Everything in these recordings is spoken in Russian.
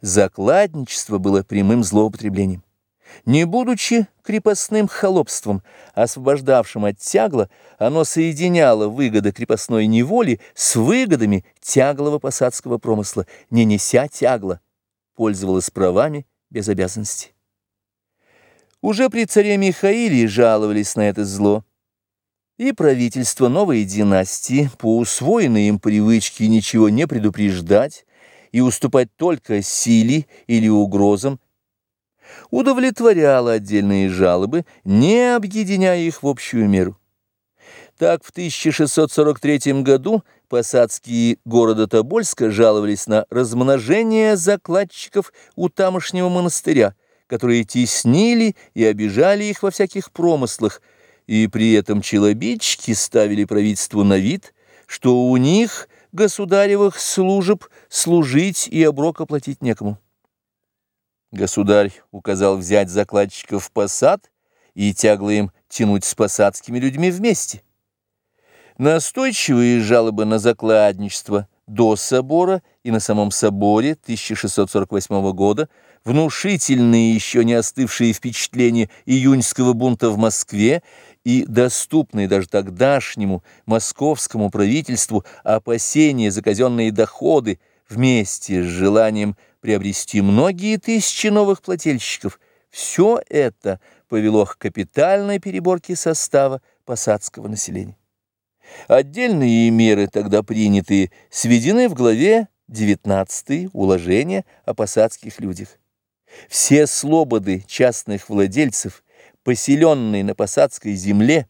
Закладничество было прямым злоупотреблением. Не будучи крепостным холопством, освобождавшим от тягла, оно соединяло выгоды крепостной неволи с выгодами тяглого посадского промысла, не неся тягла, пользовалось правами без обязанностей. Уже при царе Михаиле жаловались на это зло, и правительство новой династии, по усвоенной им привычке ничего не предупреждать и уступать только силе или угрозам, удовлетворяло отдельные жалобы, не объединяя их в общую меру. Так в 1643 году посадские города Тобольска жаловались на размножение закладчиков у тамошнего монастыря, которые теснили и обижали их во всяких промыслах, и при этом челобитчики ставили правительству на вид, что у них, государевых служеб, служить и оброк оплатить некому. Государь указал взять закладчиков в посад и тягло им тянуть с посадскими людьми вместе. Настойчивые жалобы на закладничество до собора и на самом соборе 1648 года, внушительные еще не остывшие впечатления июньского бунта в Москве и доступные даже тогдашнему московскому правительству опасения за казенные доходы вместе с желанием приобрести многие тысячи новых плательщиков, все это повело к капитальной переборке состава посадского населения. Отдельные меры, тогда принятые, сведены в главе 19 уложения о посадских людях. Все слободы частных владельцев, поселенные на посадской земле,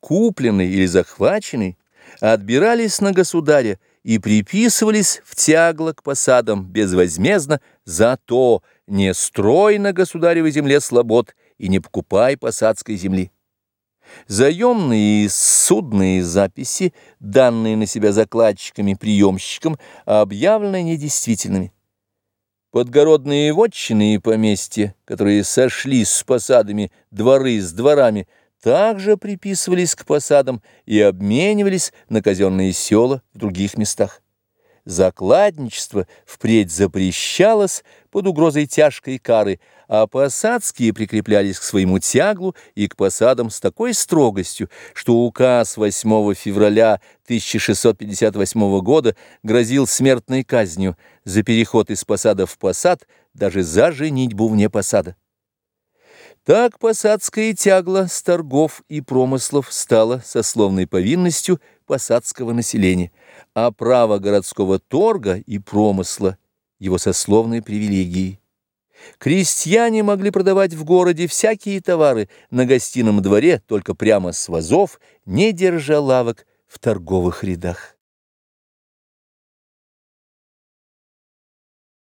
купленные или захваченные, отбирались на государя и приписывались в тягло к посадам безвозмездно, зато не строй на государевой земле слобод и не покупай посадской земли. Заемные и судные записи, данные на себя закладчиками-приемщиком, объявлены недействительными. Подгородные вотчины и поместья, которые сошли с посадами дворы с дворами, также приписывались к посадам и обменивались на казенные села в других местах. Закладничество впредь запрещалось под угрозой тяжкой кары, а посадские прикреплялись к своему тяглу и к посадам с такой строгостью, что указ 8 февраля 1658 года грозил смертной казнью за переход из посада в посад, даже за женитьбу вне посада. Так посадское тягло с торгов и промыслов стало сословной повинностью посадского населения, а право городского торга и промысла – его сословной привилегией. Крестьяне могли продавать в городе всякие товары на гостином дворе только прямо с вазов, не держа лавок в торговых рядах.